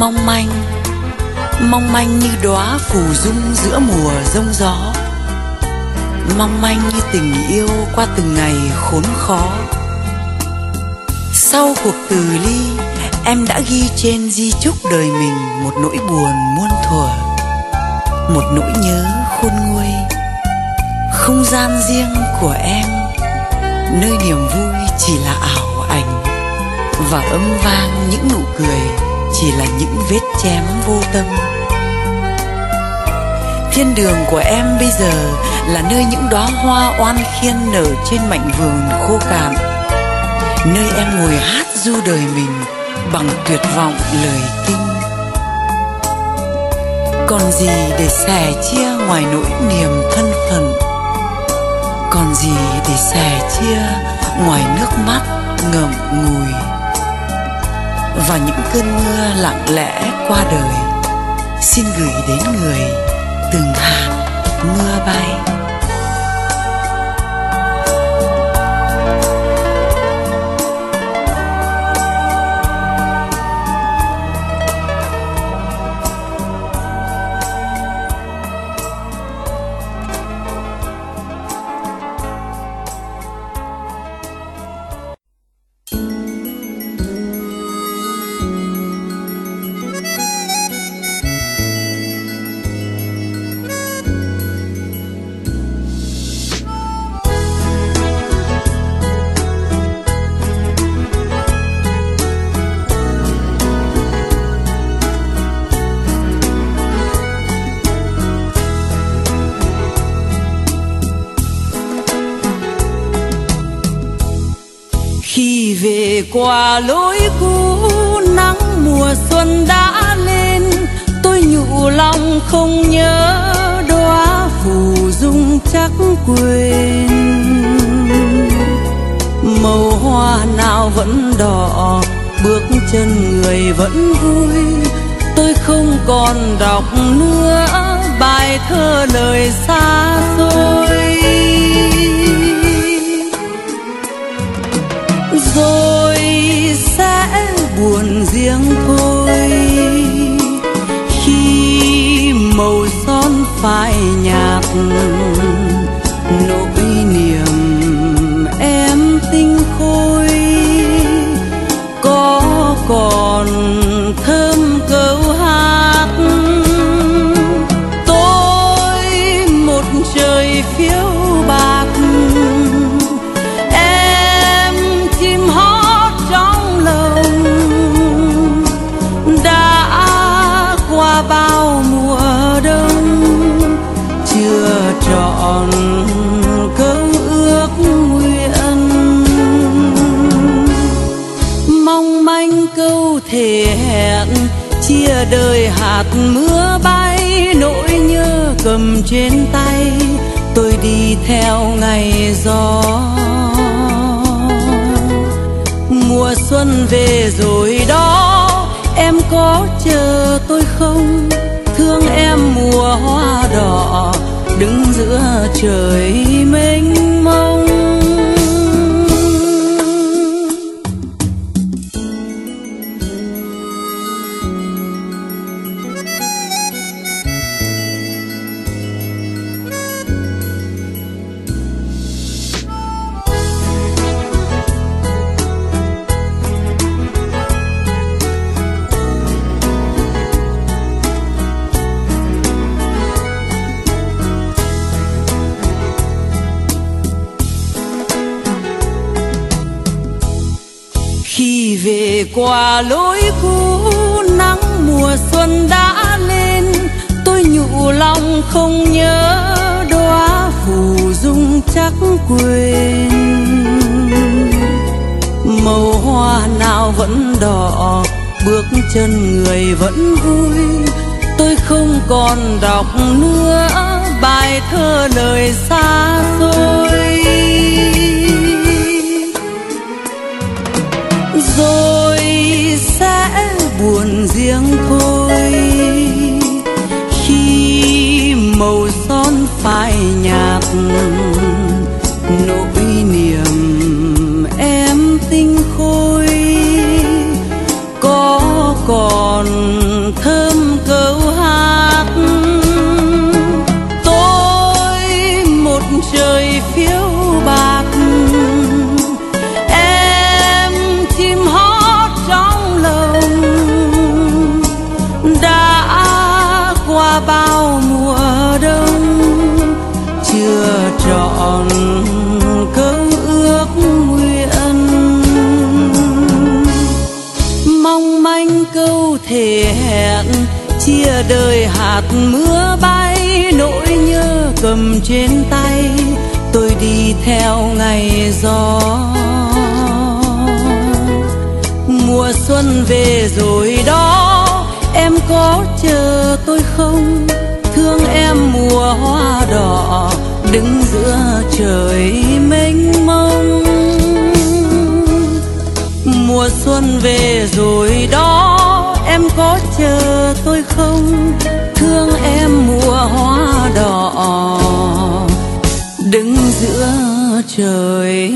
mong manh mong manh như đóa phù dung giữa mùa rông gió. Mong manh như tình yêu qua từng ngày khốn khó. Sau cuộc từ ly, em đã ghi trên di chúc đời mình một nỗi buồn muôn thuở, một nỗi nhớ khôn nguôi. Không gian riêng của em, nơi niềm vui chỉ là ảo ảnh và âm vang những nụ cười chỉ là những vết chém vô tâm. Thiên đường của em bây giờ là nơi những đóa hoa oan khiên nở trên mảnh vườn khô cạn. Nơi em ngồi hát du đời mình bằng tuyệt vọng lời kinh. Còn gì để sẻ chia ngoài nỗi niềm thân phận? Còn gì để sẻ chia ngoài nước mắt ngậm ngùi? Và những cơn mưa lặng lẽ qua đời. Xin gửi đến người từng hạt mưa bay. Khi về qua lối cũ, nắng mùa xuân đã lên. Tôi nhủ lòng không nhớ đóa phù dung chắc quên. Màu hoa nào vẫn đỏ, bước chân người vẫn vui. Tôi không còn đọc nữa bài thơ lời xa xôi. Nỗi niềm em tinh khôi có còn đời hạt mưa bay, nỗi nhớ cầm trên tay, tôi đi theo ngày gió. Mùa xuân về rồi đó, em có chờ tôi không? Thương em mùa hoa đỏ, đứng giữa trời mênh qua lối cũ, nắng mùa xuân đã lên. Tôi nhủ lòng không nhớ đóa phù dung chắc quên. Màu hoa nào vẫn đỏ, bước chân người vẫn vui. Tôi không còn đọc nữa bài thơ lời xa xôi. gặp trọn cớ ước nguyện. Mong manh câu thể hẹn, chia đời hạt mưa bay, nỗi nhớ cầm trên tay, tôi đi theo ngày gió. Mùa xuân về rồi đó, em có chờ tôi không? Thương em mùa hoa đỏ đứng giữa trời mênh mông. Mùa xuân về rồi đó, em có chờ tôi không? Thương em mùa hoa đỏ. Đứng giữa trời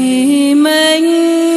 mênh